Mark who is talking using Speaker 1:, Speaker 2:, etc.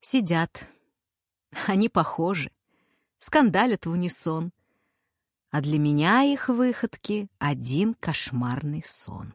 Speaker 1: Сидят. Они похожи. Скандалят в унисон. А для меня их выходки — один кошмарный сон.